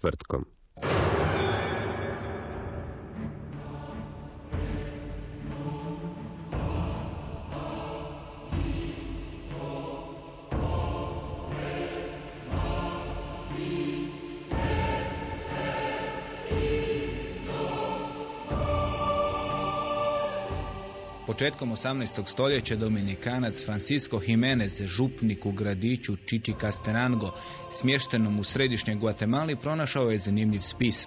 Povijest Početkom 18. stoljeća Dominikanac Francisco Jimenez, župnik u gradiću Chichicastenango, smještenom u središnjoj Guatemali, pronašao je zanimljiv spis.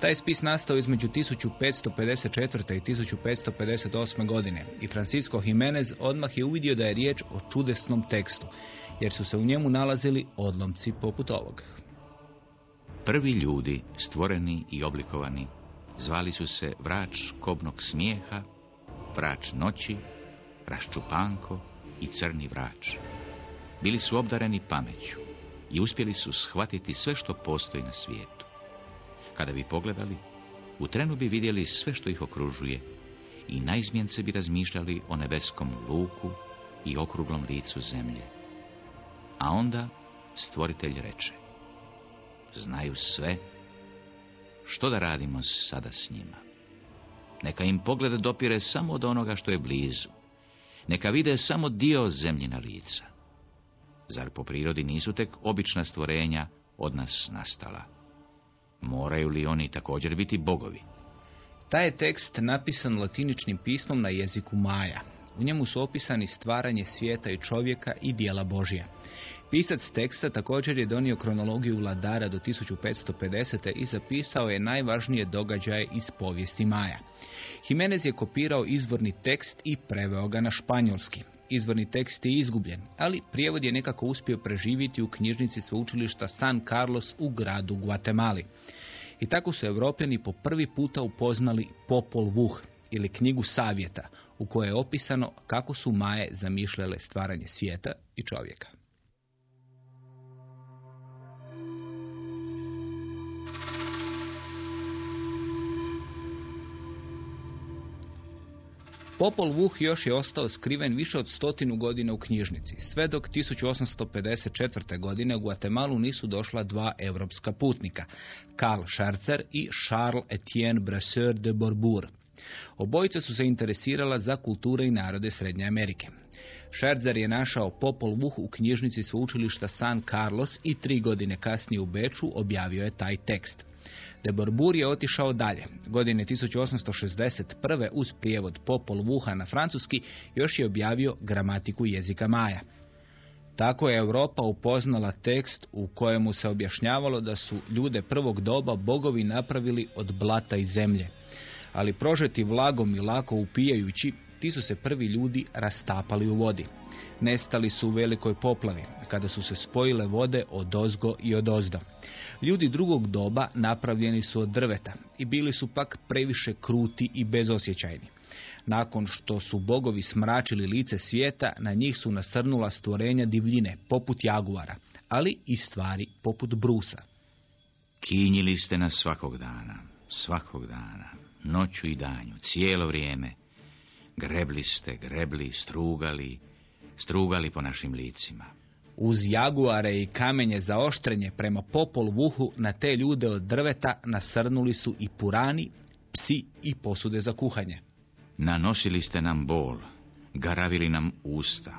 Taj spis nastao između 1554. i 1558. godine i Francisco Jimenez odmah je uvidio da je riječ o čudesnom tekstu, jer su se u njemu nalazili odlomci poput ovog. Prvi ljudi, stvoreni i oblikovani, zvali su se vrač kobnog smijeha, vrač noći, raščupanko i crni vrač. Bili su obdareni pameću i uspjeli su shvatiti sve što postoji na svijetu. Kada bi pogledali, u trenu bi vidjeli sve što ih okružuje i najzmjence bi razmišljali o nebeskom luku i okruglom licu zemlje. A onda stvoritelj reče, znaju sve, što da radimo sada s njima? Neka im pogled dopire samo od onoga što je blizu. Neka vide samo dio zemljina lica. Zar po prirodi nisu tek obična stvorenja od nas nastala? Moraju li oni također biti bogovi? Taj je tekst napisan latiničnim pismom na jeziku Maja. U njemu su opisani stvaranje svijeta i čovjeka i dijela Božija. Pisac teksta također je donio kronologiju vladara do 1550. i zapisao je najvažnije događaje iz povijesti Maja. Jimenez je kopirao izvorni tekst i preveo ga na španjolski. Izvorni tekst je izgubljen, ali prijevod je nekako uspio preživjeti u knjižnici sveučilišta San Carlos u gradu Guatemali. I tako su Evropljani po prvi puta upoznali Popol Vuh ili knjigu savjeta u kojoj je opisano kako su Maje zamišljale stvaranje svijeta i čovjeka. Popol Vuh još je ostao skriven više od stotinu godina u knjižnici, sve dok 1854. godine u Guatemalu nisu došla dva europska putnika, Karl Scharzer i Charles Etienne Brasseur de Bourbourg. Obojica su se interesirala za kulture i narode Srednje Amerike. Scherzer je našao Popol Vuh u knjižnici sveučilišta San Carlos i tri godine kasnije u Beču objavio je taj tekst. De Borbur je otišao dalje. Godine 1861. uz prijevod Popol Vuha na francuski još je objavio gramatiku jezika Maja. Tako je Europa upoznala tekst u kojemu se objašnjavalo da su ljude prvog doba bogovi napravili od blata i zemlje. Ali prožeti vlagom i lako upijajući, ti su se prvi ljudi rastapali u vodi. Nestali su u velikoj poplavi, kada su se spojile vode od ozgo i od ozdo. Ljudi drugog doba napravljeni su od drveta i bili su pak previše kruti i bezosjećajni. Nakon što su bogovi smračili lice svijeta, na njih su nasrnula stvorenja divljine, poput jaguara, ali i stvari poput brusa. Kinjili ste nas svakog dana, svakog dana, noću i danju, cijelo vrijeme. Grebli ste, grebli, strugali, strugali po našim licima. Uz jaguare i kamenje za oštrenje prema popol vuhu na te ljude od drveta nasrnuli su i purani, psi i posude za kuhanje. Nanosili ste nam bol, garavili nam usta,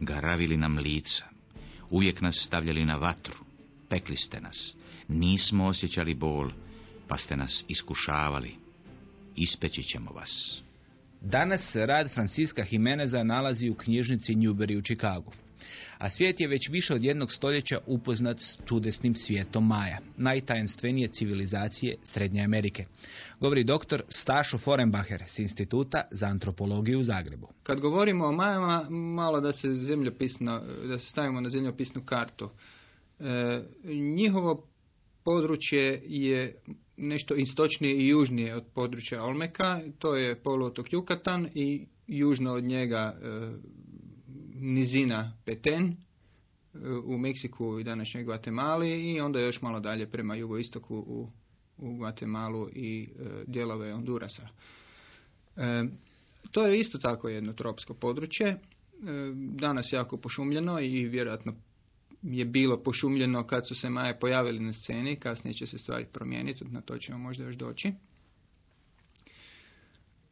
garavili nam lica, uvijek nas stavljali na vatru, pekli ste nas, nismo osjećali bol, pa ste nas iskušavali. ispeći ćemo vas. Danas se rad Franciska Jimeneza nalazi u knjižnici Newbery u Čikagu. A svijet je već više od jednog stoljeća upoznat s čudesnim svijetom Maja, najtajenstvenije civilizacije Srednje Amerike. Govori doktor Stašo Forenbacher s Instituta za antropologiju u Zagrebu. Kad govorimo o Majama, malo da se zemljopisno, da se stavimo na zemljopisnu kartu. E, njihovo područje je nešto istočnije i južnije od područja Olmeka, to je poluotok Jukatan i južno od njega e, nizina Peten e, u Meksiku i današnjoj Gvatemali i onda još malo dalje prema jugoistoku u, u Gvatemalu i e, dijelove Hondurasa. E, to je isto tako jedno tropsko područje, e, danas jako pošumljeno i vjerojatno je bilo pošumljeno kad su se Maje pojavili na sceni, kasnije će se stvari promijeniti, na to ćemo možda još doći.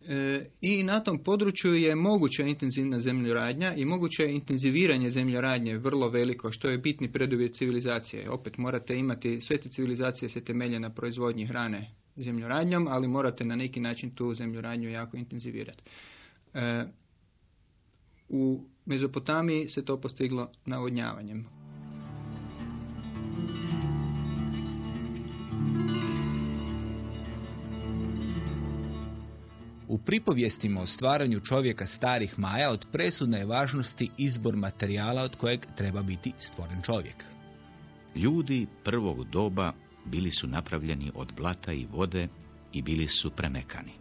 E, I na tom području je moguća intenzivna zemljoradnja i moguće intenziviranje zemljoradnje vrlo veliko, što je bitni preduvjet civilizacije. Opet morate imati, sve te civilizacije se temelje na proizvodnji hrane zemljoradnjom, ali morate na neki način tu zemljoradnju jako intenzivirati. E, u Mezopotamiji se to postiglo navodnjavanjem. U pripovijestima o stvaranju čovjeka starih Maja od presudne je važnosti izbor materijala od kojeg treba biti stvoren čovjek. Ljudi prvog doba bili su napravljeni od blata i vode i bili su premekani.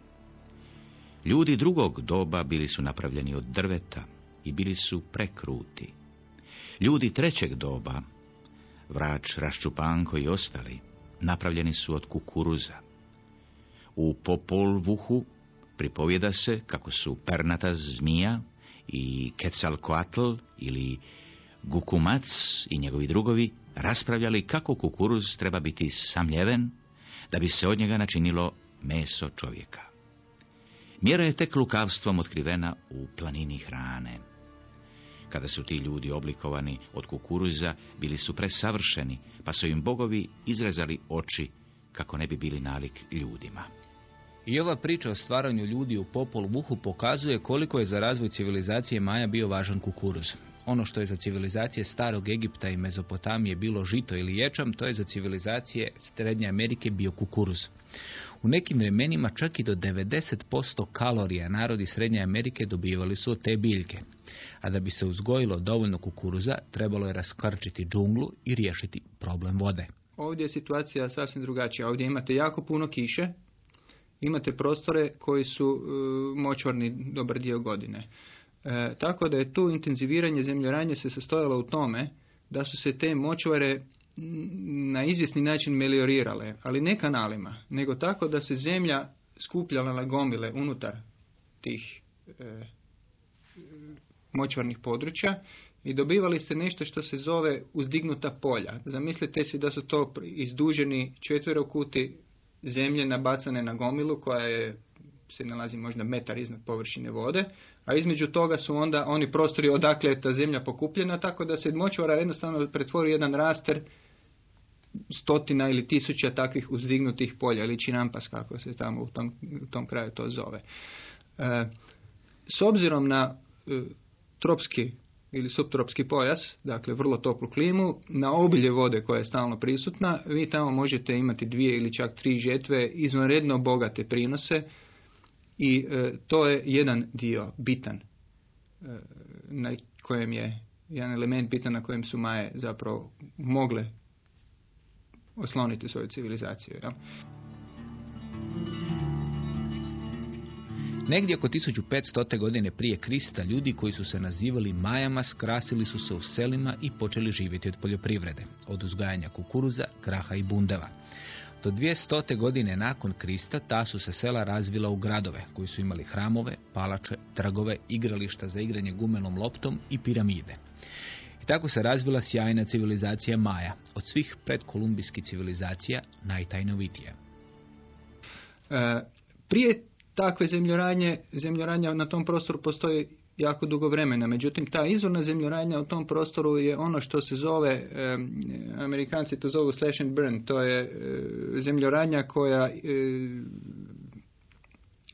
Ljudi drugog doba bili su napravljeni od drveta i bili su prekruti. Ljudi trećeg doba, vrač, raščupanko i ostali, napravljeni su od kukuruza. U Popolvuhu pripovjeda se kako su pernata zmija i Quetzalcoatl ili Gukumac i njegovi drugovi raspravljali kako kukuruz treba biti samljeven da bi se od njega načinilo meso čovjeka. Mjera je tek lukavstvom otkrivena u planini hrane. Kada su ti ljudi oblikovani od kukuruza, bili su presavršeni, pa su im bogovi izrezali oči kako ne bi bili nalik ljudima. I ova priča o stvaranju ljudi u Popol Vuhu pokazuje koliko je za razvoj civilizacije Maja bio važan kukuruz. Ono što je za civilizacije starog Egipta i Mezopotamije bilo žito ili ječam, to je za civilizacije Srednje Amerike bio kukuruz. U nekim vremenima čak i do 90% kalorija narodi Srednje Amerike dobivali su od te biljke. A da bi se uzgojilo dovoljno kukuruza, trebalo je raskrčiti džunglu i riješiti problem vode. Ovdje je situacija sasvim drugačija. Ovdje imate jako puno kiše, imate prostore koji su e, močvarni dobar dio godine. E, tako da je tu intenziviranje zemljoranje se sastojalo u tome da su se te močvare na izvjesni način meliorirale, ali ne kanalima, nego tako da se zemlja skupljala na gomile unutar tih e, močvarnih područja i dobivali ste nešto što se zove uzdignuta polja. Zamislite si da su to izduženi četverokuti zemlje nabacane na gomilu koja je se nalazi možda metar iznad površine vode, a između toga su onda oni prostori odakle je ta zemlja pokupljena, tako da se močvara jednostavno pretvori jedan raster stotina ili tisuća takvih uzdignutih polja ili činampas kako se tamo u tom, u tom kraju to zove. E, s obzirom na e, tropski ili subtropski pojas, dakle vrlo toplu klimu, na obilje vode koja je stalno prisutna, vi tamo možete imati dvije ili čak tri žetve, izvanredno bogate prinose i e, to je jedan dio bitan e, na kojem je jedan element bitan na kojem su Maje zapravo mogle osloniti svoju civilizaciju. Jel? Negdje oko 1500. godine prije Krista ljudi koji su se nazivali Majama skrasili su se u selima i počeli živjeti od poljoprivrede, od uzgajanja kukuruza, graha i bundeva. Do 200. godine nakon Krista ta su se sela razvila u gradove koji su imali hramove, palače, trgove, igrališta za igranje gumenom loptom i piramide. I tako se razvila sjajna civilizacija Maja, od svih predkolumbijskih civilizacija najtajnovitija. E, prije takve zemljoradnje, zemljoradnja na tom prostoru postoji jako dugo vremena. Međutim, ta izvorna zemljoradnja u tom prostoru je ono što se zove, Amerikanci to zovu slash and burn, to je e, zemljoradnja koja e,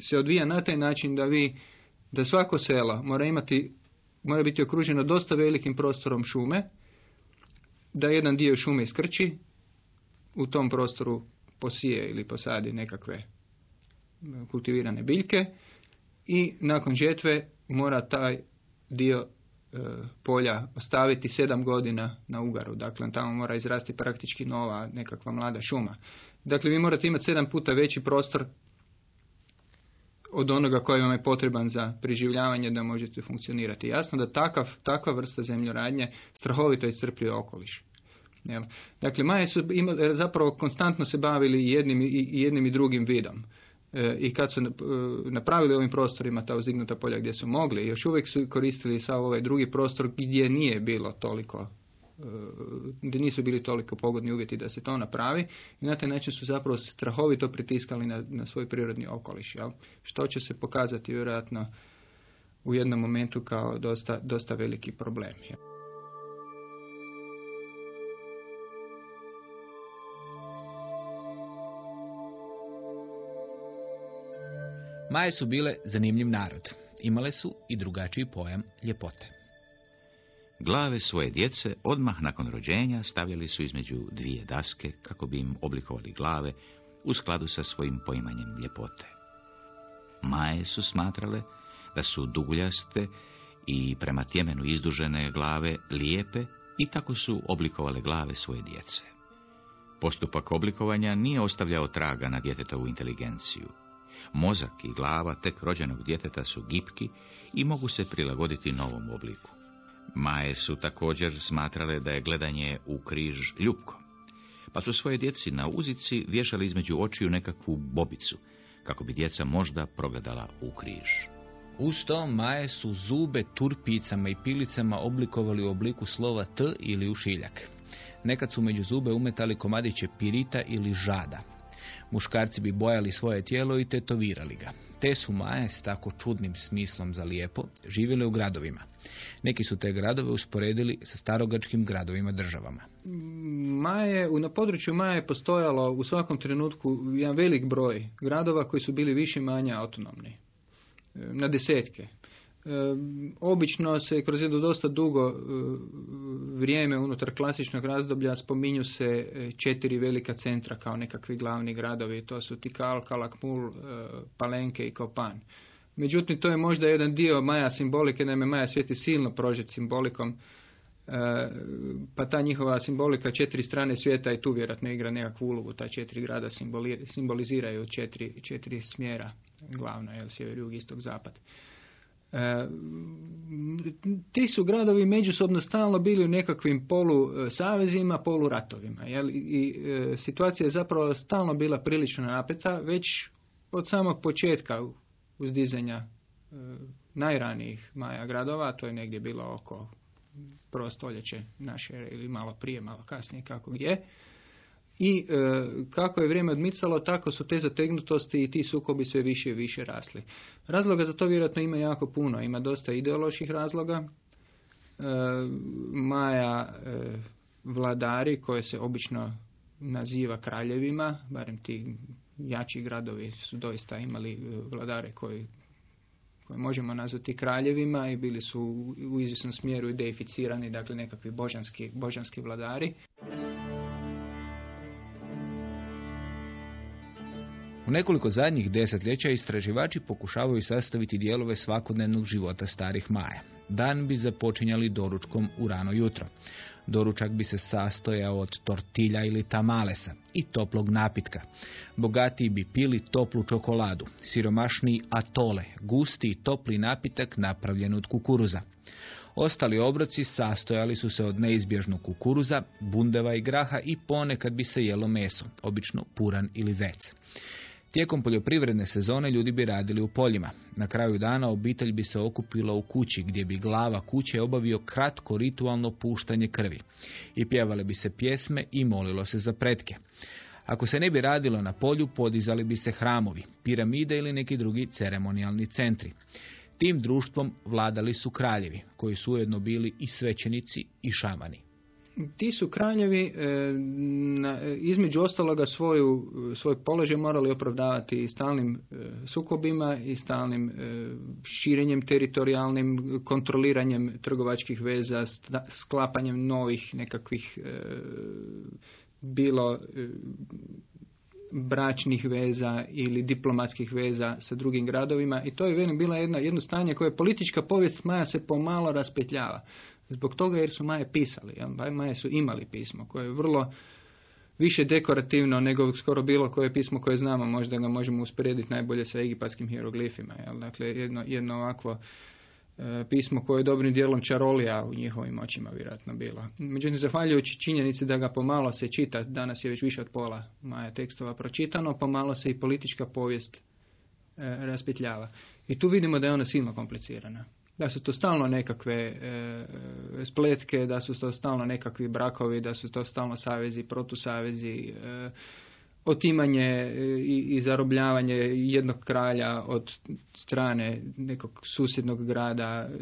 se odvija na taj način da vi, da svako selo mora imati, mora biti okruženo dosta velikim prostorom šume, da jedan dio šume iskrči, u tom prostoru posije ili posadi nekakve kultivirane biljke i nakon žetve mora taj dio e, polja ostaviti sedam godina na ugaru. Dakle, tamo mora izrasti praktički nova nekakva mlada šuma. Dakle, vi morate imati sedam puta veći prostor od onoga koji vam je potreban za preživljavanje da možete funkcionirati. Jasno da takav, takva vrsta zemljoradnje strahovito iscrpljuje okoliš. Jel? Dakle, Maje su imali, zapravo konstantno se bavili jednim i, jednim i drugim vidom. E, I kad su e, napravili ovim prostorima ta uzdignuta polja gdje su mogli, još uvijek su koristili sav ovaj drugi prostor gdje nije bilo toliko e, gdje nisu bili toliko pogodni uvjeti da se to napravi i na taj način su zapravo strahovito pritiskali na, na svoj prirodni okoliš. Jel? Što će se pokazati vjerojatno u jednom momentu kao dosta, dosta veliki problem. Jel? Maje su bile zanimljiv narod. Imale su i drugačiji pojam ljepote. Glave svoje djece odmah nakon rođenja stavljali su između dvije daske kako bi im oblikovali glave u skladu sa svojim poimanjem ljepote. Maje su smatrale da su duguljaste i prema tjemenu izdužene glave lijepe i tako su oblikovale glave svoje djece. Postupak oblikovanja nije ostavljao traga na djetetovu inteligenciju. Mozak i glava tek rođenog djeteta su gipki i mogu se prilagoditi novom obliku. Maje su također smatrale da je gledanje u križ ljubko, pa su svoje djeci na uzici vješali između očiju nekakvu bobicu, kako bi djeca možda progledala u križ. Uz to Maje su zube turpicama i pilicama oblikovali u obliku slova T ili ušiljak. Nekad su među zube umetali komadiće pirita ili žada, Muškarci bi bojali svoje tijelo i tetovirali ga. Te su maje s tako čudnim smislom za lijepo živjeli u gradovima. Neki su te gradove usporedili sa starogačkim gradovima državama. Maje, na području Maje je postojalo u svakom trenutku jedan velik broj gradova koji su bili više manje autonomni. Na desetke. Obično se kroz jedno dosta dugo e, vrijeme unutar klasičnog razdoblja spominju se e, četiri velika centra kao nekakvi glavni gradovi. To su Tikal, Kalakmul, e, Palenke i Kopan. Međutim, to je možda jedan dio Maja simbolike, naime Maja svijet je silno prožet simbolikom, pa ta njihova simbolika četiri strane svijeta i tu vjerojatno igra nekakvu ulogu. Ta četiri grada simboliziraju četiri, četiri smjera glavno, jel, sjever, jug, istog, zapad. E, ti su gradovi međusobno stalno bili u nekakvim polu savezima, polu ratovima. Jel? I e, situacija je zapravo stalno bila prilično napeta, već od samog početka uzdizanja e, najranijih maja gradova, to je negdje bilo oko prvo stoljeće naše ili malo prije, malo kasnije kako gdje. I e, kako je vrijeme odmicalo, tako su te zategnutosti i ti sukobi sve više i više rasli. Razloga za to vjerojatno ima jako puno. Ima dosta ideoloških razloga. E, Maja e, vladari koje se obično naziva kraljevima, barem ti jači gradovi su doista imali e, vladare koji koje možemo nazvati kraljevima i bili su u izvjesnom smjeru deificirani, dakle nekakvi božanski, božanski vladari. U nekoliko zadnjih desetljeća istraživači pokušavaju sastaviti dijelove svakodnevnog života starih Maja. Dan bi započinjali doručkom u rano jutro. Doručak bi se sastojao od tortilja ili tamalesa i toplog napitka. Bogatiji bi pili toplu čokoladu, siromašniji atole, gusti i topli napitak napravljen od kukuruza. Ostali obroci sastojali su se od neizbježnog kukuruza, bundeva i graha i ponekad bi se jelo meso, obično puran ili zec. Tijekom poljoprivredne sezone ljudi bi radili u poljima. Na kraju dana obitelj bi se okupila u kući gdje bi glava kuće obavio kratko ritualno puštanje krvi. I pjevale bi se pjesme i molilo se za pretke. Ako se ne bi radilo na polju, podizali bi se hramovi, piramide ili neki drugi ceremonijalni centri. Tim društvom vladali su kraljevi, koji su ujedno bili i svećenici i šamani. Ti su kraljevi e, na, između ostaloga svoju, svoj položaj morali opravdavati stalnim e, sukobima i stalnim e, širenjem teritorijalnim, kontroliranjem trgovačkih veza, sklapanjem novih nekakvih bilo bračnih veza ili diplomatskih veza sa drugim gradovima i to je bila jedna, jedno stanje koje politička povijest Maja se pomalo raspetljava. Zbog toga jer su Maje pisali. Maje su imali pismo koje je vrlo više dekorativno nego skoro bilo koje pismo koje znamo. Možda ga možemo usporediti najbolje sa egipatskim hieroglifima. Jel? Dakle, jedno, jedno ovakvo e, pismo koje je dobrim dijelom čarolija u njihovim očima vjerojatno bilo. Međutim, zahvaljujući činjenici da ga pomalo se čita, danas je već više od pola Maja tekstova pročitano, pomalo se i politička povijest e, raspetljava. I tu vidimo da je ona silno komplicirana da su to stalno nekakve e, spletke, da su to stalno nekakvi brakovi, da su to stalno savezi, protusavezi, e, otimanje e, i, i zarobljavanje jednog kralja od strane nekog susjednog grada. E,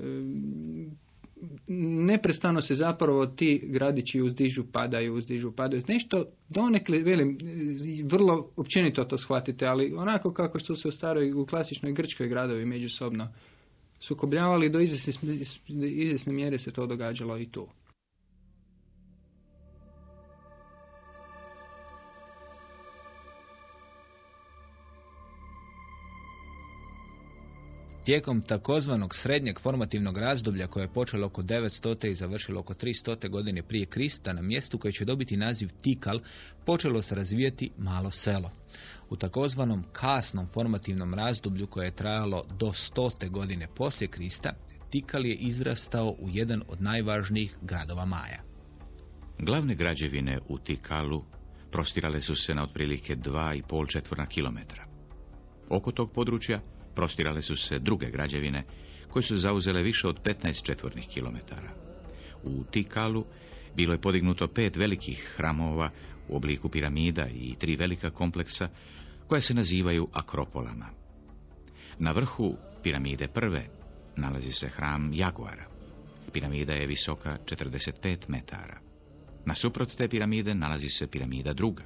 neprestano se zapravo ti gradići uzdižu, padaju, uzdižu, padaju. Nešto donekle, velim, vrlo općenito to shvatite, ali onako kako što se u staroj, u klasičnoj grčkoj gradovi međusobno sukobljavali do izvjesne mjere se to događalo i tu. Tijekom takozvanog srednjeg formativnog razdoblja koje je počelo oko 900. i završilo oko 300. godine prije Krista, na mjestu koje će dobiti naziv Tikal, počelo se razvijati malo selo. U takozvanom kasnom formativnom razdoblju koje je trajalo do stote godine poslije Krista, Tikal je izrastao u jedan od najvažnijih gradova Maja. Glavne građevine u Tikalu prostirale su se na otprilike 2,5 četvrna kilometra. Oko tog područja prostirale su se druge građevine koje su zauzele više od 15 četvornih kilometara. U Tikalu bilo je podignuto pet velikih hramova u obliku piramida i tri velika kompleksa koje se nazivaju akropolama. Na vrhu piramide prve nalazi se hram Jaguara. Piramida je visoka 45 metara. Nasuprot te piramide nalazi se piramida druga,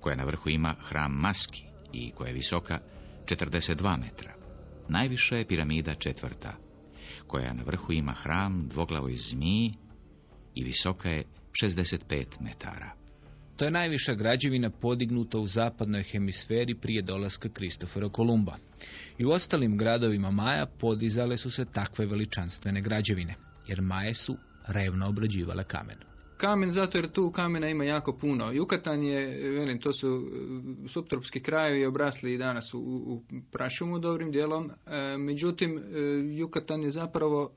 koja na vrhu ima hram Maski i koja je visoka 42 metra. Najviša je piramida četvrta, koja na vrhu ima hram dvoglavoj zmiji i visoka je 65 metara. To je najviša građevina podignuta u zapadnoj hemisferi prije dolaska Kristofera Kolumba. I u ostalim gradovima Maja podizale su se takve veličanstvene građevine, jer Maje su revno obrađivale kamen. Kamen zato jer tu kamena ima jako puno. Jukatan je, velim, to su e, subtropski krajevi obrasli i danas u, u prašumu dobrim dijelom. E, međutim, e, Jukatan je zapravo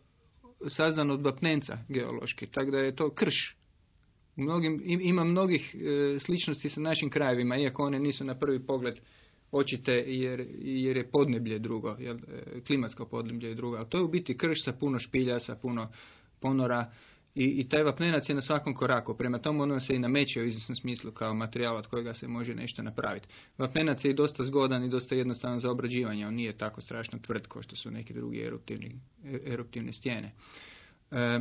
sazdan od vapnenca geološki, tako da je to krš Mnogim, ima mnogih e, sličnosti sa našim krajevima, iako one nisu na prvi pogled očite jer, jer je podneblje drugo, jel, e, klimatsko podneblje je drugo. Ali to je u biti krš sa puno špilja, sa puno ponora i, i taj vapnenac je na svakom koraku. Prema tomu ono se i nameće u izvjesnom smislu kao materijal od kojega se može nešto napraviti. Vapnenac je i dosta zgodan i dosta jednostavan za obrađivanje. On nije tako strašno tvrd kao što su neki drugi eruptivni, e, eruptivne stijene. E,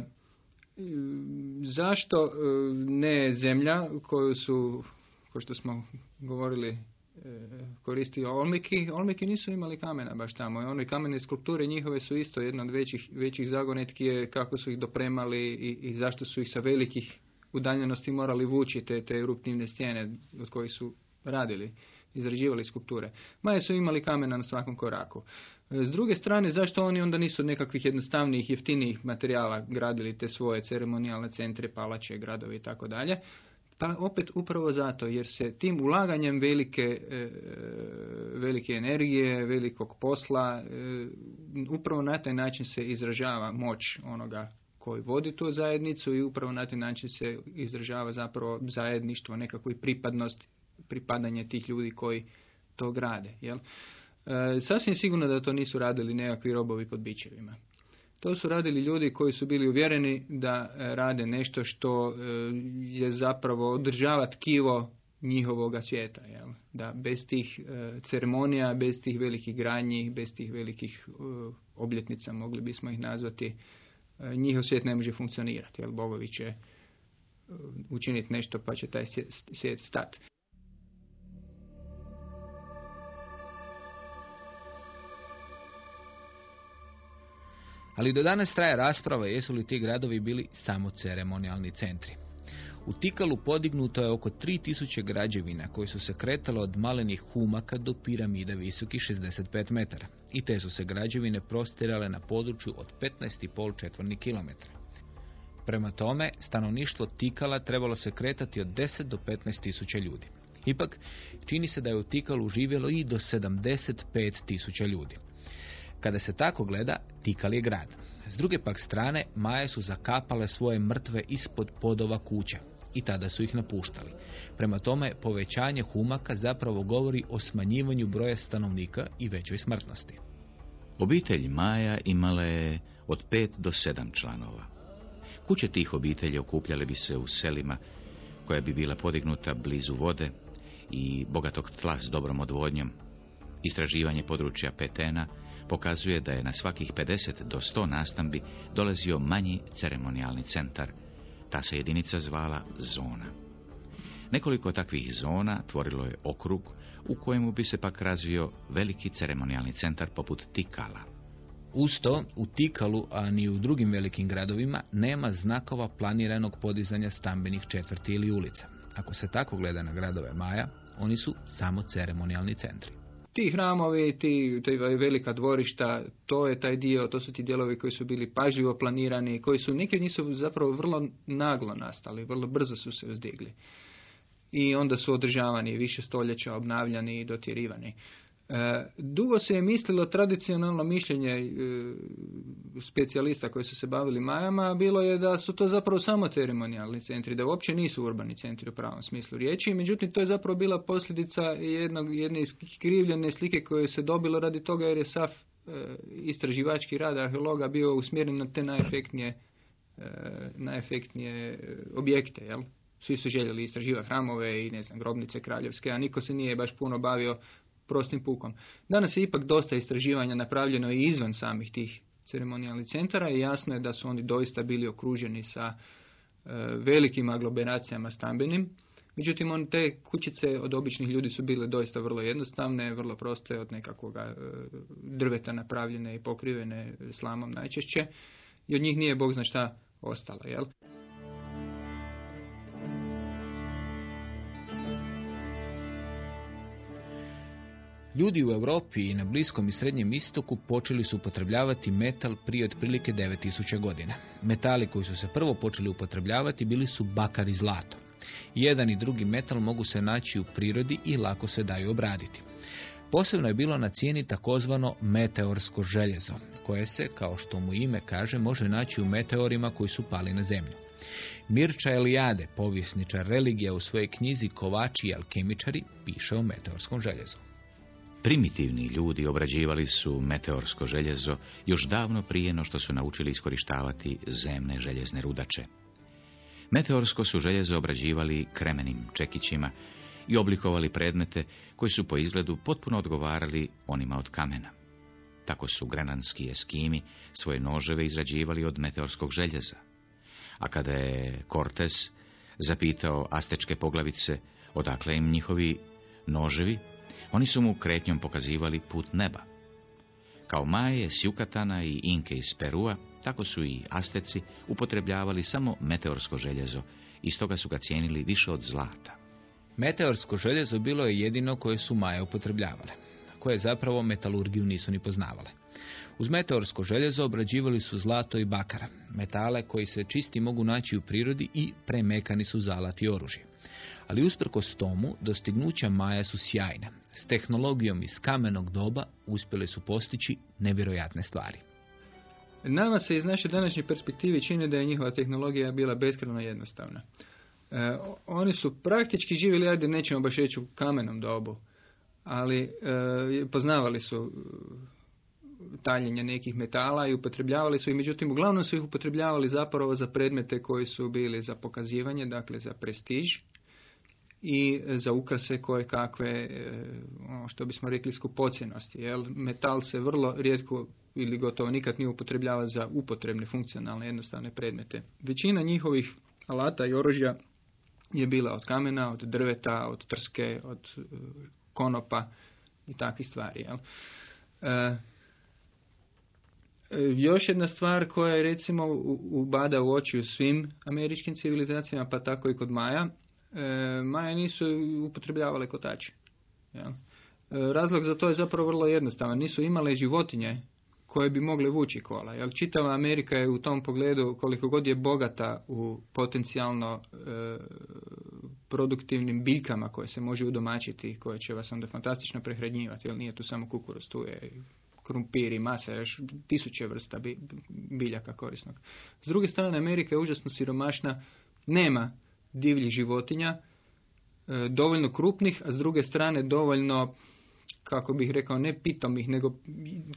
Zašto e, ne zemlja koju su, kao što smo govorili, e, koristio Olmiki. Olmiki nisu imali kamena baš tamo. I one kamene skulpture njihove su isto jedna od većih, većih zagonetki je kako su ih dopremali i, i zašto su ih sa velikih udaljenosti morali vući te, te eruptivne stijene od kojih su radili izrađivali skulpture. Maje su imali kamena na svakom koraku. S druge strane, zašto oni onda nisu nekakvih jednostavnijih, jeftinijih materijala gradili te svoje ceremonijalne centre, palače, gradovi i? Pa opet upravo zato, jer se tim ulaganjem velike, e, velike energije, velikog posla, e, upravo na taj način se izražava moć onoga koji vodi tu zajednicu i upravo na taj način se izražava zapravo zajedništvo, nekakvu pripadnost pripadanje tih ljudi koji to grade. Jel? E, sasvim sigurno da to nisu radili nekakvi robovi pod bićevima. To su radili ljudi koji su bili uvjereni da e, rade nešto što e, je zapravo održava tkivo njihovoga svijeta. Jel? Da bez tih e, ceremonija, bez tih velikih granji, bez tih velikih obljetnica, mogli bismo ih nazvati, njihov svijet ne može funkcionirati. Jel? Bogovi će učiniti nešto pa će taj svijet stati. Ali do danas traje rasprava jesu li ti gradovi bili samo ceremonijalni centri. U Tikalu podignuto je oko 3000 građevina koje su se kretale od malenih humaka do piramida visoki 65 metara. I te su se građevine prostirale na području od 15,5 četvornih kilometra. Prema tome, stanovništvo Tikala trebalo se kretati od 10 do 15 tisuća ljudi. Ipak, čini se da je u Tikalu živjelo i do 75 tisuća ljudi. Kada se tako gleda, Tikal je grad. S druge pak strane, Maje su zakapale svoje mrtve ispod podova kuća i tada su ih napuštali. Prema tome, povećanje humaka zapravo govori o smanjivanju broja stanovnika i većoj smrtnosti. Obitelj Maja imala je od pet do sedam članova. Kuće tih obitelji okupljale bi se u selima koja bi bila podignuta blizu vode i bogatog tla s dobrom odvodnjom. Istraživanje područja Petena pokazuje da je na svakih 50 do 100 nastambi dolazio manji ceremonijalni centar. Ta se jedinica zvala zona. Nekoliko takvih zona tvorilo je okrug u kojemu bi se pak razvio veliki ceremonijalni centar poput Tikala. Uz to, u Tikalu, a ni u drugim velikim gradovima, nema znakova planiranog podizanja stambenih četvrti ili ulica. Ako se tako gleda na gradove Maja, oni su samo ceremonijalni centri ti hramovi, ti, ti velika dvorišta, to je taj dio, to su ti dijelovi koji su bili pažljivo planirani, koji su, neki od njih su zapravo vrlo naglo nastali, vrlo brzo su se uzdigli. I onda su održavani više stoljeća, obnavljani i dotjerivani. E, dugo se je mislilo tradicionalno mišljenje e, specijalista koji su se bavili majama, bilo je da su to zapravo samo ceremonijalni centri, da uopće nisu urbani centri u pravom smislu riječi, međutim to je zapravo bila posljedica jednog, jedne iskrivljene slike koje se dobilo radi toga jer je sav e, istraživački rad arheologa bio usmjeren na te najefektnije, najefektnije objekte, jel? Svi su željeli istraživati hramove i ne znam, grobnice kraljevske, a niko se nije baš puno bavio prostim pukom. Danas je ipak dosta istraživanja napravljeno i izvan samih tih ceremonijalnih centara i jasno je da su oni doista bili okruženi sa e, velikim aglomeracijama stambenim. Međutim, on, te kućice od običnih ljudi su bile doista vrlo jednostavne, vrlo proste, od nekakvog e, drveta napravljene i pokrivene slamom najčešće. I od njih nije bog zna šta ostalo, jel? Ljudi u Europi i na Bliskom i Srednjem istoku počeli su upotrebljavati metal prije otprilike 9000 godina. Metali koji su se prvo počeli upotrebljavati bili su bakar i zlato. Jedan i drugi metal mogu se naći u prirodi i lako se daju obraditi. Posebno je bilo na cijeni takozvano meteorsko željezo, koje se, kao što mu ime kaže, može naći u meteorima koji su pali na zemlju. Mirča Elijade, povjesničar religija u svojoj knjizi Kovači i alkemičari, piše o meteorskom željezu. Primitivni ljudi obrađivali su meteorsko željezo još davno prije no što su naučili iskorištavati zemne željezne rudače. Meteorsko su željezo obrađivali kremenim čekićima i oblikovali predmete koji su po izgledu potpuno odgovarali onima od kamena. Tako su grenanski eskimi svoje noževe izrađivali od meteorskog željeza. A kada je Cortes zapitao astečke poglavice odakle im njihovi noževi, oni su mu kretnjom pokazivali put neba. Kao Maje s Jukatana i Inke iz Perua, tako su i Asteci upotrebljavali samo meteorsko željezo i stoga su ga cijenili više od zlata. Meteorsko željezo bilo je jedino koje su Maje upotrebljavale, koje zapravo metalurgiju nisu ni poznavale. Uz meteorsko željezo obrađivali su zlato i bakar, metale koji se čisti mogu naći u prirodi i premekani su zalati oružje ali usprkos tomu dostignuća Maja su sjajna. S tehnologijom iz kamenog doba uspjeli su postići nevjerojatne stvari. Nama se iz naše današnje perspektive čini da je njihova tehnologija bila beskreno jednostavna. E, oni su praktički živjeli, ajde nećemo baš reći u kamenom dobu, ali e, poznavali su taljenje nekih metala i upotrebljavali su ih, međutim uglavnom su ih upotrebljavali zapravo za predmete koji su bili za pokazivanje, dakle za prestiž i za ukrase koje kakve, e, ono što bismo rekli, skupocjenosti. Jer metal se vrlo rijetko ili gotovo nikad nije upotrebljava za upotrebne, funkcionalne, jednostavne predmete. Većina njihovih alata i oružja je bila od kamena, od drveta, od trske, od e, konopa i takvih stvari. Jel? E, još jedna stvar koja je recimo ubada u oči u svim američkim civilizacijama, pa tako i kod Maja, e, Maja nisu upotrebljavale kotači. Jel? E, razlog za to je zapravo vrlo jednostavan. Nisu imale životinje koje bi mogle vući kola. Jer čitava Amerika je u tom pogledu koliko god je bogata u potencijalno e, produktivnim biljkama koje se može udomačiti, koje će vas onda fantastično prehranjivati, jer nije tu samo kukuruz, tu je krumpir i masa, još tisuće vrsta biljaka korisnog. S druge strane, Amerika je užasno siromašna, nema divljih životinja, e, dovoljno krupnih, a s druge strane dovoljno kako bih rekao, ne pitomih, nego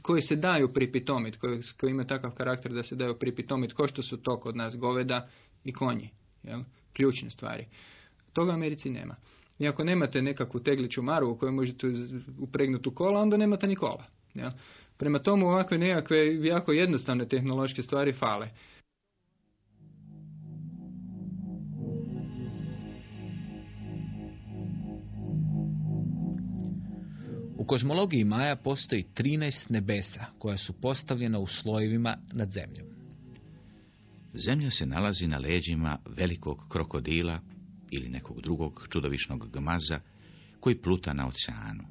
koji se daju pripitomit, koji, koji imaju takav karakter da se daju pripitomit, ko što su to kod nas goveda i konji, jel? ključne stvari. Toga u Americi nema. I ako nemate nekakvu tegliću maru u kojoj možete upregnuti u kola, onda nemate ni kola. Jel? Prema tomu ovakve nekakve jako jednostavne tehnološke stvari fale. U kozmologiji Maja postoji 13 nebesa koja su postavljena u slojevima nad zemljom. Zemlja se nalazi na leđima velikog krokodila ili nekog drugog čudovišnog gmaza koji pluta na oceanu.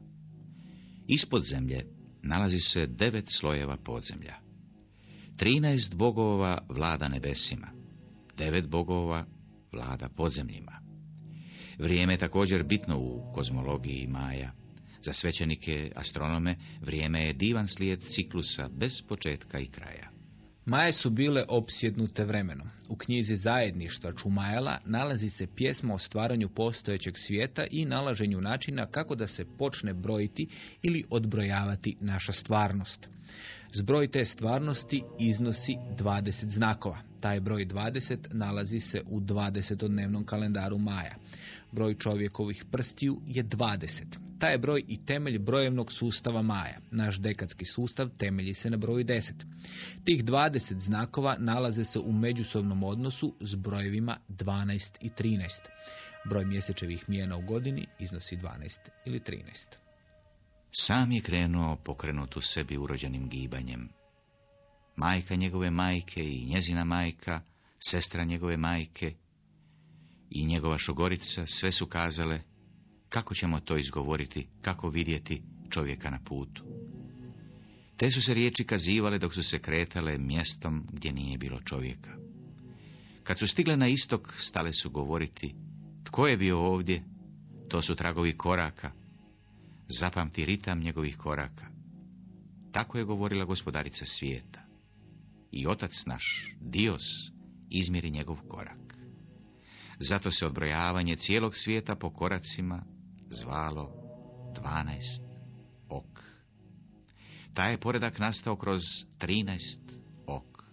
Ispod zemlje nalazi se devet slojeva podzemlja. Trinaest bogova vlada nebesima, devet bogova vlada podzemljima. Vrijeme je također bitno u kozmologiji Maja. Za svećenike, astronome, vrijeme je divan slijed ciklusa bez početka i kraja. Maje su bile opsjednute vremenom. U knjizi zajedništva Čumajala nalazi se pjesma o stvaranju postojećeg svijeta i nalaženju načina kako da se počne brojiti ili odbrojavati naša stvarnost. Zbroj te stvarnosti iznosi 20 znakova. Taj broj 20 nalazi se u 20-dnevnom kalendaru Maja. Broj čovjekovih prstiju je 20. Taj je broj i temelj brojevnog sustava Maja. Naš dekadski sustav temelji se na broju 10. Tih 20 znakova nalaze se u međusobnom odnosu s brojevima 12 i 13. Broj mjesečevih mijena u godini iznosi 12 ili 13. Sam je krenuo pokrenut u sebi urođenim gibanjem. Majka njegove majke i njezina majka, sestra njegove majke i njegova šogorica sve su kazale kako ćemo to izgovoriti, kako vidjeti čovjeka na putu. Te su se riječi kazivale dok su se kretale mjestom gdje nije bilo čovjeka. Kad su stigle na istok, stale su govoriti, tko je bio ovdje? To su tragovi koraka. Zapamti ritam njegovih koraka. Tako je govorila gospodarica svijeta. I otac naš, Dios, izmjeri njegov korak. Zato se odbrojavanje cijelog svijeta po koracima zvalo dvanaest ok. Taj je poredak nastao kroz trinaest ok.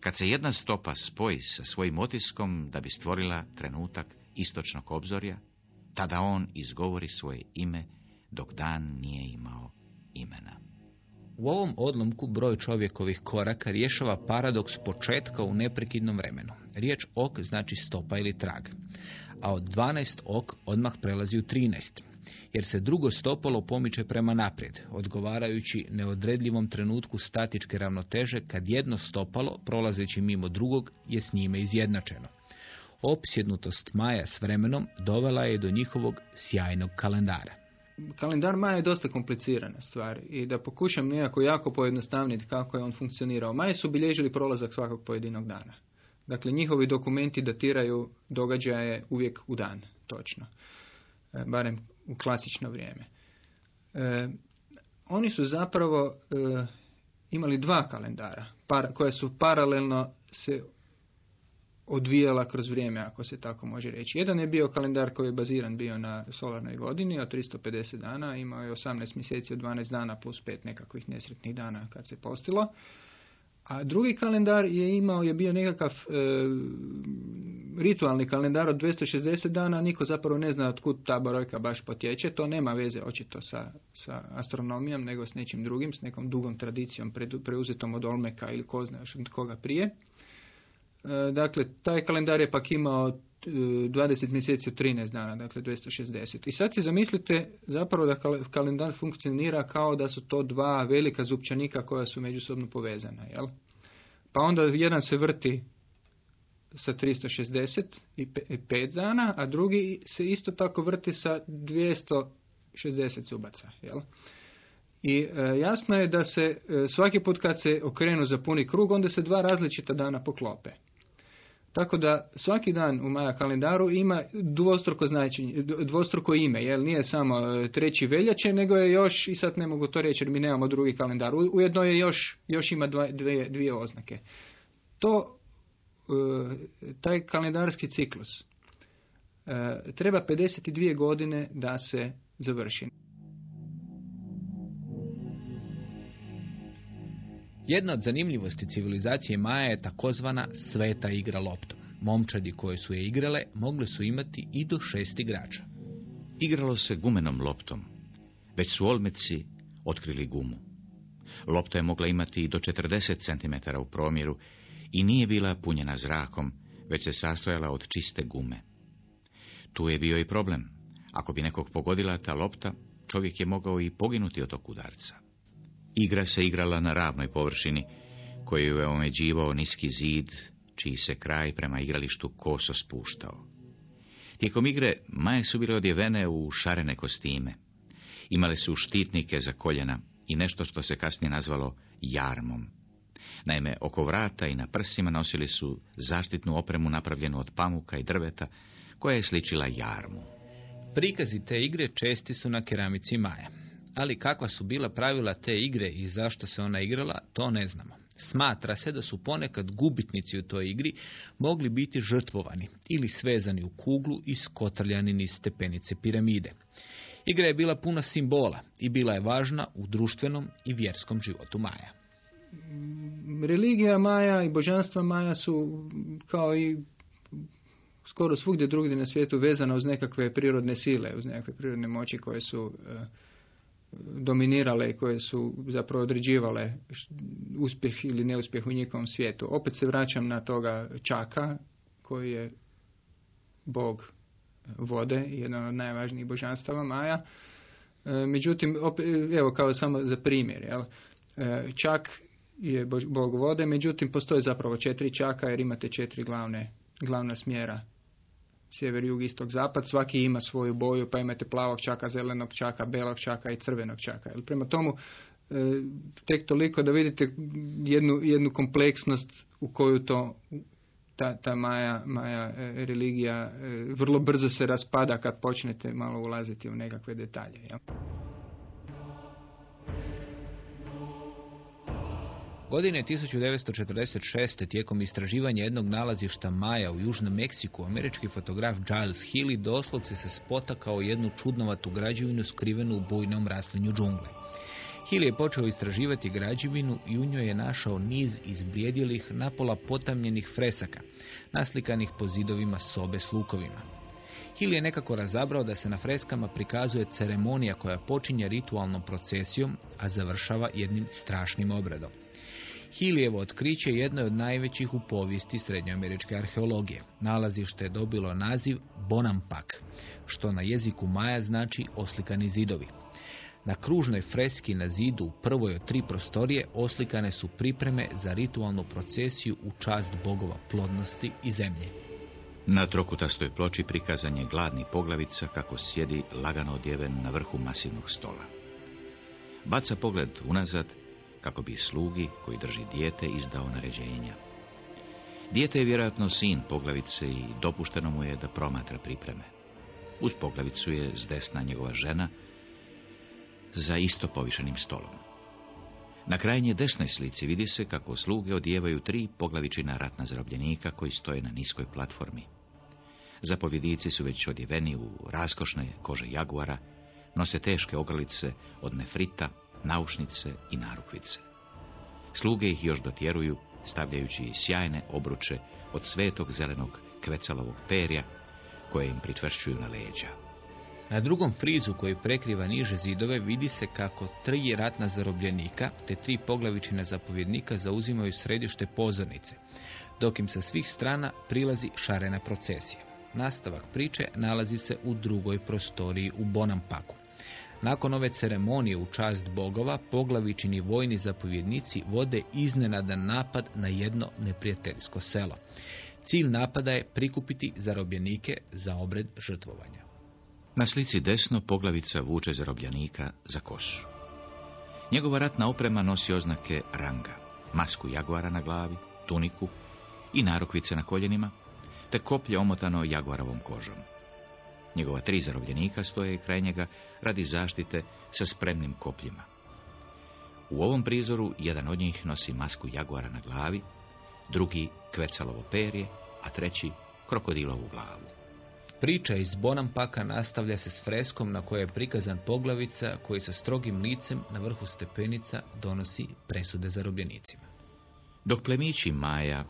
Kad se jedna stopa spoji sa svojim otiskom da bi stvorila trenutak istočnog obzorja, tada on izgovori svoje ime dok dan nije imao imena. U ovom odlomku broj čovjekovih koraka rješava paradoks početka u neprekidnom vremenu. Riječ ok znači stopa ili trag, a od 12 ok odmah prelazi u 13, jer se drugo stopalo pomiče prema naprijed, odgovarajući neodredljivom trenutku statičke ravnoteže kad jedno stopalo, prolazeći mimo drugog, je s njime izjednačeno. Opsjednutost Maja s vremenom dovela je do njihovog sjajnog kalendara kalendar Maja je dosta komplicirana stvar i da pokušam nekako jako pojednostavniti kako je on funkcionirao. Maje su bilježili prolazak svakog pojedinog dana. Dakle, njihovi dokumenti datiraju događaje uvijek u dan, točno. E, barem u klasično vrijeme. E, oni su zapravo e, imali dva kalendara par, koja su paralelno se odvijala kroz vrijeme, ako se tako može reći. Jedan je bio kalendar koji je baziran bio na solarnoj godini od 350 dana, imao je 18 mjeseci od 12 dana plus 5 nekakvih nesretnih dana kad se postilo. A drugi kalendar je imao, je bio nekakav e, ritualni kalendar od 260 dana, niko zapravo ne zna od kud ta brojka baš potječe, to nema veze očito sa, sa astronomijom, nego s nečim drugim, s nekom dugom tradicijom preuzetom od Olmeka ili ko zna još koga prije. E, dakle, taj kalendar je pak imao e, 20 mjeseci od 13 dana, dakle 260. I sad si zamislite zapravo da kal- kalendar funkcionira kao da su to dva velika zupčanika koja su međusobno povezana, jel? Pa onda jedan se vrti sa 360 i pe- i 5 dana, a drugi se isto tako vrti sa 260 zubaca, jel? I e, jasno je da se e, svaki put kad se okrenu za puni krug, onda se dva različita dana poklope. Tako da svaki dan u Maja kalendaru ima dvostruko značenje, dvostruko ime, jer nije samo e, treći veljače, nego je još, i sad ne mogu to reći jer mi nemamo drugi kalendar, ujedno je još, još ima dva, dvije, dvije oznake. To, e, taj kalendarski ciklus e, treba 52 godine da se završi. Jedna od zanimljivosti civilizacije Maja je takozvana sveta igra loptom. Momčadi koje su je igrale mogli su imati i do šest igrača. Igralo se gumenom loptom. Već su olmeci otkrili gumu. Lopta je mogla imati i do 40 cm u promjeru i nije bila punjena zrakom, već se sastojala od čiste gume. Tu je bio i problem. Ako bi nekog pogodila ta lopta, čovjek je mogao i poginuti od tog udarca. Igra se igrala na ravnoj površini, koju je omeđivao niski zid, čiji se kraj prema igralištu koso spuštao. Tijekom igre maje su bile odjevene u šarene kostime. Imale su štitnike za koljena i nešto što se kasnije nazvalo jarmom. Naime, oko vrata i na prsima nosili su zaštitnu opremu napravljenu od pamuka i drveta, koja je sličila jarmu. Prikazi te igre česti su na keramici Maja. Ali kakva su bila pravila te igre i zašto se ona igrala, to ne znamo. Smatra se da su ponekad gubitnici u toj igri mogli biti žrtvovani ili svezani u kuglu i skotrljani niz stepenice piramide. Igra je bila puna simbola i bila je važna u društvenom i vjerskom životu Maja. Religija Maja i božanstva Maja su kao i skoro svugdje drugdje na svijetu vezana uz nekakve prirodne sile, uz nekakve prirodne moći koje su e, dominirale i koje su zapravo određivale uspjeh ili neuspjeh u njihovom svijetu. Opet se vraćam na toga Čaka koji je bog vode jedan od najvažnijih božanstava Maja. E, Međutim, opet, evo kao samo za primjer, jel? E, Čak je bog vode, međutim postoje zapravo četiri čaka jer imate četiri glavne, glavna smjera sjever, jug, istok, zapad, svaki ima svoju boju, pa imate plavog čaka, zelenog čaka, belog čaka i crvenog čaka. Jel prema tomu, e, tek toliko da vidite jednu, jednu kompleksnost u koju to ta, ta maja, maja e, religija e, vrlo brzo se raspada kad počnete malo ulaziti u nekakve detalje. Jel? Godine 1946. tijekom istraživanja jednog nalazišta Maja u Južnom Meksiku, američki fotograf Giles Healy doslovce se spotakao jednu čudnovatu građevinu skrivenu u bujnom raslinju džungle. Healy je počeo istraživati građevinu i u njoj je našao niz izblijedjelih, napola potamnjenih fresaka, naslikanih po zidovima sobe s lukovima. Hill je nekako razabrao da se na freskama prikazuje ceremonija koja počinje ritualnom procesijom, a završava jednim strašnim obredom. Hilijevo otkriće jedno je od najvećih u povijesti srednjoameričke arheologije. Nalazište je dobilo naziv Bonampak, što na jeziku Maja znači oslikani zidovi. Na kružnoj freski na zidu u prvoj od tri prostorije oslikane su pripreme za ritualnu procesiju u čast bogova plodnosti i zemlje. Na trokutastoj ploči prikazan je gladni poglavica kako sjedi lagano odjeven na vrhu masivnog stola. Baca pogled unazad kako bi slugi koji drži dijete izdao naređenja. Dijete je vjerojatno sin poglavice i dopušteno mu je da promatra pripreme. Uz poglavicu je s desna njegova žena za isto povišenim stolom. Na krajnje desnoj slici vidi se kako sluge odijevaju tri poglavičina ratna zarobljenika koji stoje na niskoj platformi. Zapovjedici su već odjeveni u raskošne kože jaguara, nose teške ogrlice od nefrita, naušnice i narukvice. Sluge ih još dotjeruju, stavljajući sjajne obruče od svetog zelenog kvecalovog perja, koje im pričvršćuju na leđa. Na drugom frizu koji prekriva niže zidove vidi se kako tri ratna zarobljenika te tri poglavičine zapovjednika zauzimaju središte pozornice. dok im sa svih strana prilazi šarena procesija. Nastavak priče nalazi se u drugoj prostoriji u Bonampaku. Nakon ove ceremonije u čast bogova, poglavičini vojni zapovjednici vode iznenadan napad na jedno neprijateljsko selo. Cilj napada je prikupiti zarobljenike za obred žrtvovanja. Na slici desno poglavica vuče zarobljenika za kosu. Njegova ratna oprema nosi oznake ranga, masku jaguara na glavi, tuniku i narukvice na koljenima, te koplje omotano jaguarovom kožom. Njegova tri zarobljenika stoje kraj njega radi zaštite sa spremnim kopljima. U ovom prizoru jedan od njih nosi masku jaguara na glavi, drugi kvecalovo perje, a treći krokodilovu glavu. Priča iz Bonampaka nastavlja se s freskom na kojoj je prikazan poglavica koji sa strogim licem na vrhu stepenica donosi presude zarobljenicima. Dok plemići Maja,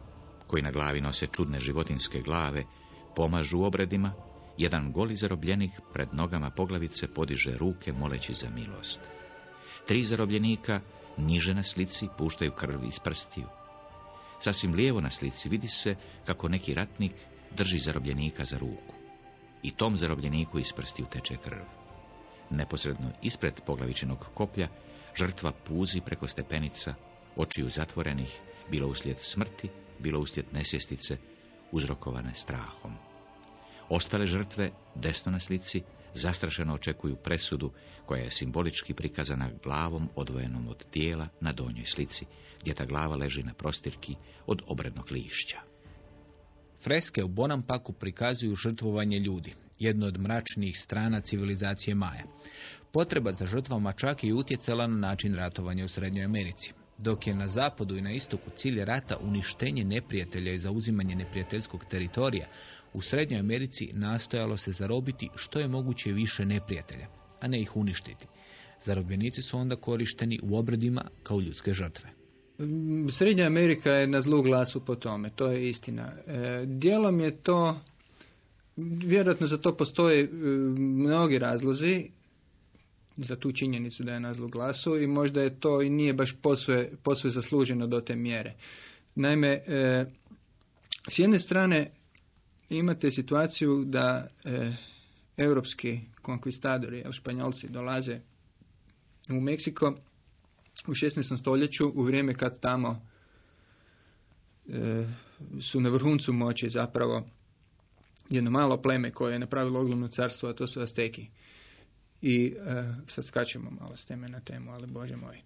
koji na glavi nose čudne životinske glave, pomažu obredima, jedan goli zarobljenik pred nogama poglavice podiže ruke moleći za milost. Tri zarobljenika niže na slici puštaju krvi iz prstiju. Sasvim lijevo na slici vidi se kako neki ratnik drži zarobljenika za ruku. I tom zarobljeniku iz prstiju teče krv. Neposredno ispred poglavičenog koplja žrtva puzi preko stepenica, očiju zatvorenih, bilo uslijed smrti, bilo uslijed nesvjestice, uzrokovane strahom. Ostale žrtve, desno na slici, zastrašeno očekuju presudu koja je simbolički prikazana glavom odvojenom od tijela na donjoj slici, gdje ta glava leži na prostirki od obrednog lišća. Freske u Bonampaku prikazuju žrtvovanje ljudi, jedno od mračnijih strana civilizacije Maja. Potreba za žrtvama čak i utjecala na način ratovanja u Srednjoj Americi. Dok je na zapadu i na istoku cilj rata uništenje neprijatelja i zauzimanje neprijateljskog teritorija, u Srednjoj Americi nastojalo se zarobiti što je moguće više neprijatelja, a ne ih uništiti. Zarobljenici su onda korišteni u obredima kao ljudske žrtve. Mm, Srednja Amerika je na zlu glasu po tome, to je istina. E, dijelom je to, vjerojatno za to postoje e, mnogi razlozi, za tu činjenicu da je na zlu glasu i možda je to i nije baš posve, posve zasluženo do te mjere. Naime, e, s jedne strane imate situaciju da e, europski konkvistadori, španjolci dolaze u Meksiko u 16. stoljeću u vrijeme kad tamo e, su na vrhuncu moći zapravo jedno malo pleme koje je napravilo ogromno carstvo, a to su Azteki. I e, sad skačemo malo s teme na temu, ali bože moj.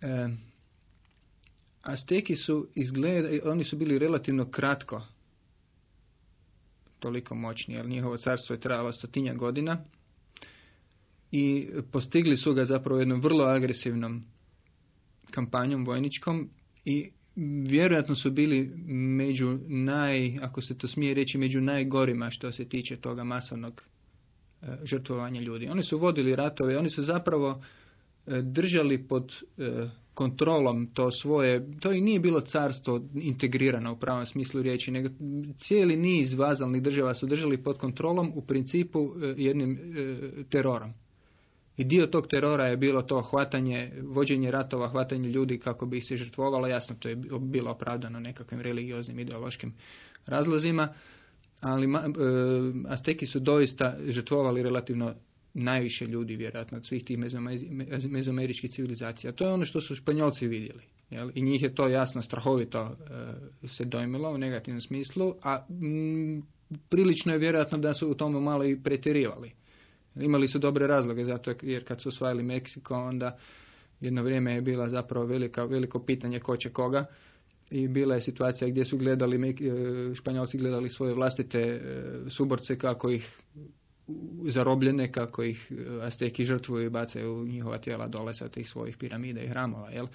E, Azteki su izgleda, oni su bili relativno kratko toliko moćni, jer njihovo carstvo je trajalo stotinja godina i postigli su ga zapravo jednom vrlo agresivnom kampanjom vojničkom i vjerojatno su bili među naj, ako se to smije reći, među najgorima što se tiče toga masovnog e, žrtvovanja ljudi. Oni su vodili ratove, oni su zapravo držali pod e, kontrolom to svoje, to i nije bilo carstvo integrirano u pravom smislu riječi, nego cijeli niz vazalnih država su držali pod kontrolom u principu jednim terorom. I dio tog terora je bilo to hvatanje, vođenje ratova, hvatanje ljudi kako bi ih se žrtvovalo. Jasno, to je bilo opravdano nekakvim religioznim ideološkim razlozima. Ali e, Azteki su doista žrtvovali relativno najviše ljudi, vjerojatno, od svih tih mezomeričkih civilizacija. To je ono što su Španjolci vidjeli. Jel? I njih je to jasno strahovito e, se dojmilo u negativnom smislu, a prilično je vjerojatno da su u tome malo i pretjerivali. Imali su dobre razloge zato jer kad su osvajali Meksiko onda jedno vrijeme je bila zapravo velika, veliko pitanje ko će koga i bila je situacija gdje su gledali, e, Španjolci gledali svoje vlastite e, suborce kako ih zarobljene, kako ih e, Azteki žrtvuju i bacaju njihova tijela dole sa tih svojih piramida i hramova. Jel?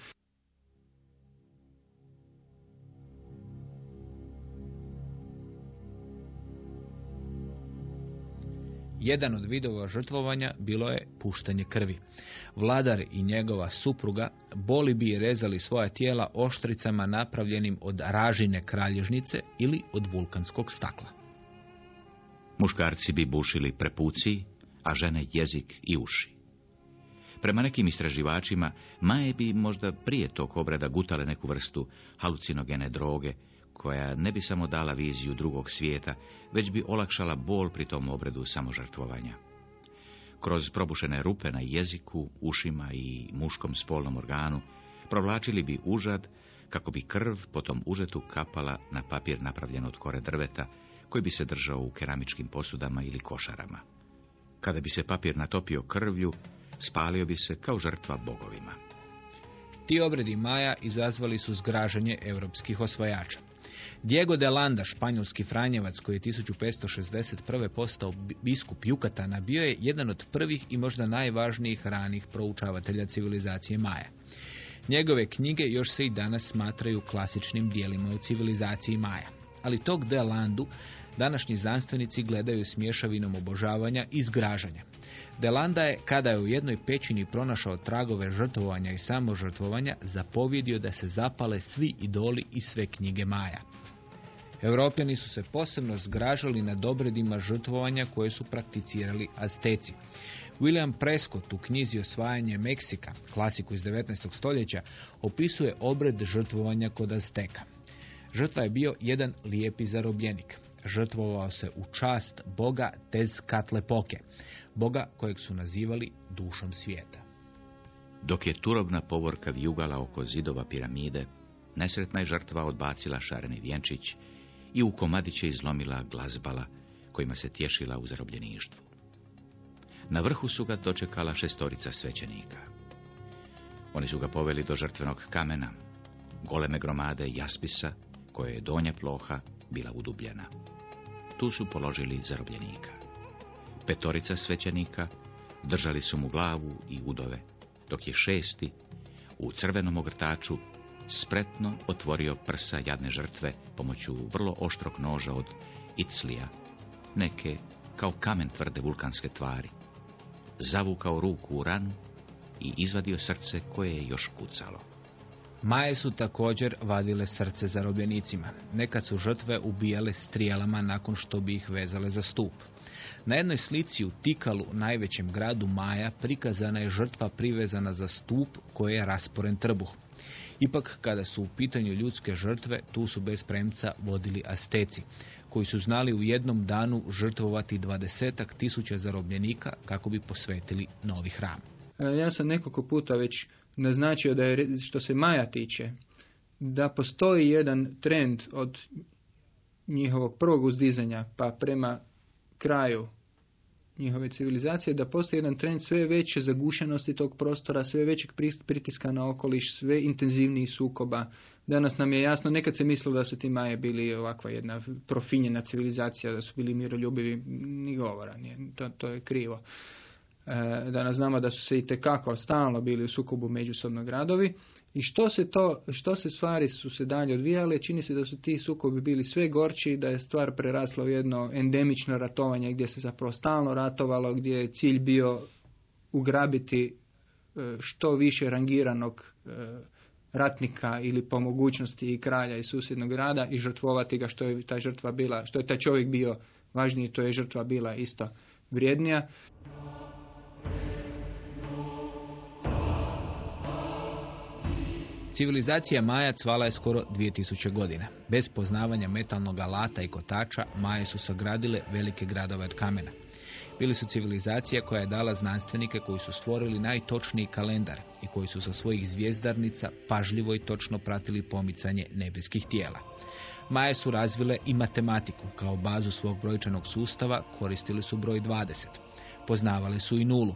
Jedan od vidova žrtvovanja bilo je puštanje krvi. Vladar i njegova supruga boli bi rezali svoja tijela oštricama napravljenim od ražine kralježnice ili od vulkanskog stakla. Muškarci bi bušili prepuciji, a žene jezik i uši. Prema nekim istraživačima, maje bi možda prije tog obreda gutale neku vrstu halucinogene droge, koja ne bi samo dala viziju drugog svijeta, već bi olakšala bol pri tom obredu samožrtvovanja. Kroz probušene rupe na jeziku, ušima i muškom spolnom organu provlačili bi užad kako bi krv po tom užetu kapala na papir napravljen od kore drveta koji bi se držao u keramičkim posudama ili košarama. Kada bi se papir natopio krvlju, spalio bi se kao žrtva bogovima. Ti obredi Maja izazvali su zgražanje europskih osvajača. Diego de Landa, španjolski franjevac koji je 1561. postao biskup Jukatana, bio je jedan od prvih i možda najvažnijih ranih proučavatelja civilizacije Maja. Njegove knjige još se i danas smatraju klasičnim dijelima u civilizaciji Maja. Ali tog de Landu današnji znanstvenici gledaju s mješavinom obožavanja i zgražanja. Delanda je, kada je u jednoj pećini pronašao tragove žrtvovanja i samožrtvovanja, zapovjedio da se zapale svi idoli i sve knjige Maja. Europljani su se posebno zgražali na dobredima žrtvovanja koje su prakticirali Azteci. William Prescott u knjizi Osvajanje Meksika, klasiku iz 19. stoljeća, opisuje obred žrtvovanja kod Azteka. Žrtva je bio jedan lijepi zarobljenik. Žrtvovao se u čast boga Tezkatlepoke, boga kojeg su nazivali dušom svijeta. Dok je turobna povorka vjugala oko zidova piramide, nesretna je žrtva odbacila šareni vjenčić i u komadiće izlomila glazbala kojima se tješila u zarobljeništvu. Na vrhu su ga dočekala šestorica svećenika. Oni su ga poveli do žrtvenog kamena, goleme gromade jaspisa, koje je donja ploha bila udubljena. Tu su položili zarobljenika. Petorica svećenika držali su mu glavu i udove, dok je šesti u crvenom ogrtaču spretno otvorio prsa jadne žrtve pomoću vrlo oštrog noža od iclija, neke kao kamen tvrde vulkanske tvari. Zavukao ruku u ranu i izvadio srce koje je još kucalo. Maje su također vadile srce zarobljenicima. Nekad su žrtve ubijale strijelama nakon što bi ih vezale za stup. Na jednoj slici u Tikalu, najvećem gradu Maja, prikazana je žrtva privezana za stup koje je rasporen trbuh. Ipak, kada su u pitanju ljudske žrtve, tu su bez premca vodili asteci, koji su znali u jednom danu žrtvovati dvadesetak tisuća zarobljenika kako bi posvetili novi hram. Ja sam nekoliko puta već naznačio da je, što se Maja tiče, da postoji jedan trend od njihovog prvog uzdizanja pa prema kraju njihove civilizacije, da postoji jedan trend sve veće zagušenosti tog prostora, sve većeg pritiska na okoliš, sve intenzivniji sukoba. Danas nam je jasno, nekad se mislilo da su ti Maje bili ovakva jedna profinjena civilizacija, da su bili miroljubivi, ni govora, nije, to, to je krivo. E, danas znamo da su se i tekako stalno bili u sukobu međusobno gradovi i što se to, što se stvari su se dalje odvijale, čini se da su ti sukobi bili sve gorči, da je stvar prerasla u jedno endemično ratovanje gdje se zapravo stalno ratovalo, gdje je cilj bio ugrabiti e, što više rangiranog e, ratnika ili po mogućnosti i kralja i susjednog grada i žrtvovati ga što je ta žrtva bila, što je taj čovjek bio važniji, to je žrtva bila isto vrijednija. Civilizacija Maja cvala je skoro 2000 godina. Bez poznavanja metalnog alata i kotača, Maje su sagradile velike gradove od kamena. Bili su civilizacija koja je dala znanstvenike koji su stvorili najtočniji kalendar i koji su sa svojih zvijezdarnica pažljivo i točno pratili pomicanje nebeskih tijela. Maje su razvile i matematiku. Kao bazu svog brojčanog sustava koristili su broj 20. Poznavale su i nulu.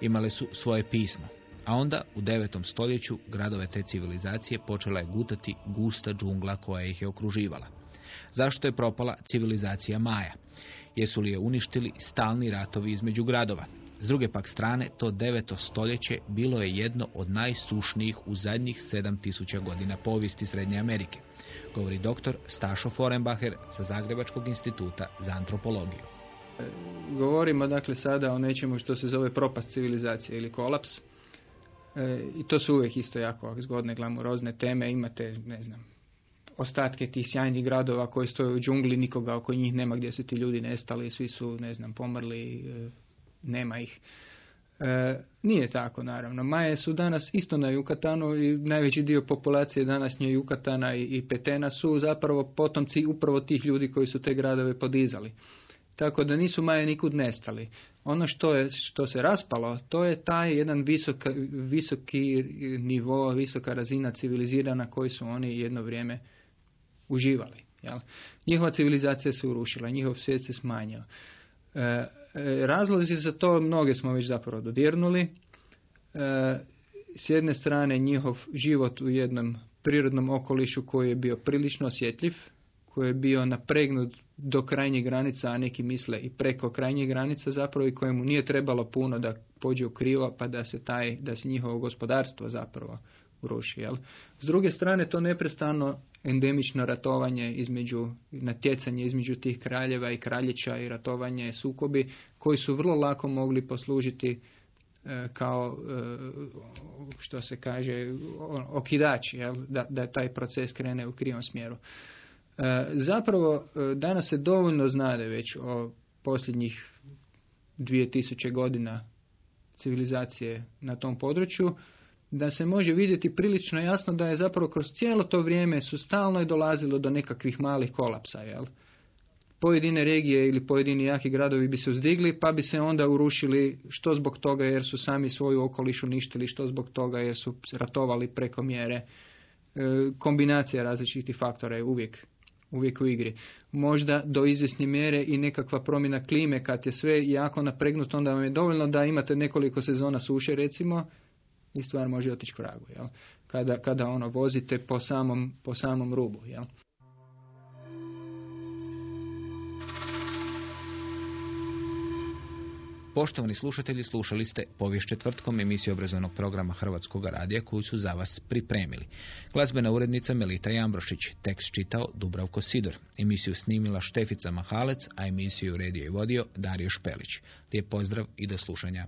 Imale su svoje pismo. A onda u 9. stoljeću gradove te civilizacije počela je gutati gusta džungla koja ih je okruživala. Zašto je propala civilizacija Maja? Jesu li je uništili stalni ratovi između gradova? S druge pak strane, to 9. stoljeće bilo je jedno od najsušnijih u zadnjih 7000 godina povijesti Srednje Amerike, govori dr. Stašo Forenbacher sa Zagrebačkog instituta za antropologiju. Govorimo dakle sada o nečemu što se zove propast civilizacije ili kolaps. E, I to su uvijek isto jako zgodne, glamurozne teme. Imate, ne znam, ostatke tih sjajnih gradova koji stoje u džungli, nikoga oko njih nema gdje su ti ljudi nestali, svi su, ne znam, pomrli, e, nema ih. E, nije tako, naravno. Maje su danas isto na Jukatanu i najveći dio populacije današnje Jukatana i, i Petena su zapravo potomci upravo tih ljudi koji su te gradove podizali. Tako da nisu Maje nikud nestali. Ono što, je, što se raspalo, to je taj jedan visok, visoki nivo, visoka razina civilizirana koji su oni jedno vrijeme uživali. Jel? Njihova civilizacija se urušila, njihov svijet se smanjio. E, razlozi za to mnoge smo već zapravo dodirnuli. E, s jedne strane njihov život u jednom prirodnom okolišu koji je bio prilično osjetljiv, koji je bio napregnut do krajnjih granica, a neki misle i preko krajnjih granica zapravo i kojemu nije trebalo puno da pođe u krivo pa da se taj, da se njihovo gospodarstvo zapravo uruši. Jel? S druge strane to neprestano endemično ratovanje između, natjecanje između tih kraljeva i kraljića i ratovanje sukobi koji su vrlo lako mogli poslužiti e, kao e, što se kaže okidač, jel? Da, da taj proces krene u krivom smjeru. E, zapravo danas se dovoljno znade već o posljednjih 2000 godina civilizacije na tom području da se može vidjeti prilično jasno da je zapravo kroz cijelo to vrijeme su stalno je dolazilo do nekakvih malih kolapsa, jel? Pojedine regije ili pojedini jaki gradovi bi se uzdigli, pa bi se onda urušili što zbog toga jer su sami svoju okoliš uništili, što zbog toga jer su ratovali preko mjere. E, kombinacija različitih faktora je uvijek uvijek u igri. Možda do izvjesne mjere i nekakva promjena klime kad je sve jako napregnuto, onda vam je dovoljno da imate nekoliko sezona suše recimo i stvar može otići k vragu. Jel? Kada, kada ono vozite po samom, po samom rubu. Jel? Poštovani slušatelji, slušali ste povijest četvrtkom emisiju obrazovnog programa Hrvatskog radija koju su za vas pripremili. Glazbena urednica Melita Jambrošić, tekst čitao Dubravko Sidor, emisiju snimila Štefica Mahalec, a emisiju redio i vodio Dario Špelić. Lijep pozdrav i do slušanja.